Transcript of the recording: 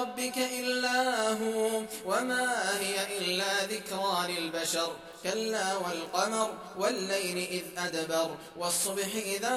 ربك إلا هو وما هي إلا ذكرى للبشر. كلا والقمر والليل إذ أدبر والصبح إذا